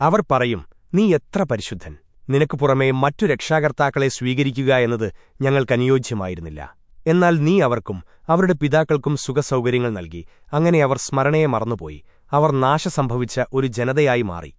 അവർ പറയും നീ എത്ര പരിശുദ്ധൻ. നിനക്കു പുറമേ മറ്റു രക്ഷാകർത്താക്കളെ സ്വീകരിക്കുക എന്നത് ഞങ്ങൾക്കനുയോജ്യമായിരുന്നില്ല എന്നാൽ നീ അവർക്കും അവരുടെ പിതാക്കൾക്കും സുഖസൗകര്യങ്ങൾ നൽകി. അങ്ങനെ അവർ സ്മരണയെ മറന്നുപോയി. അവർ നാശ സംഭവിച്ച ഒരു ജനതയായി മാറി.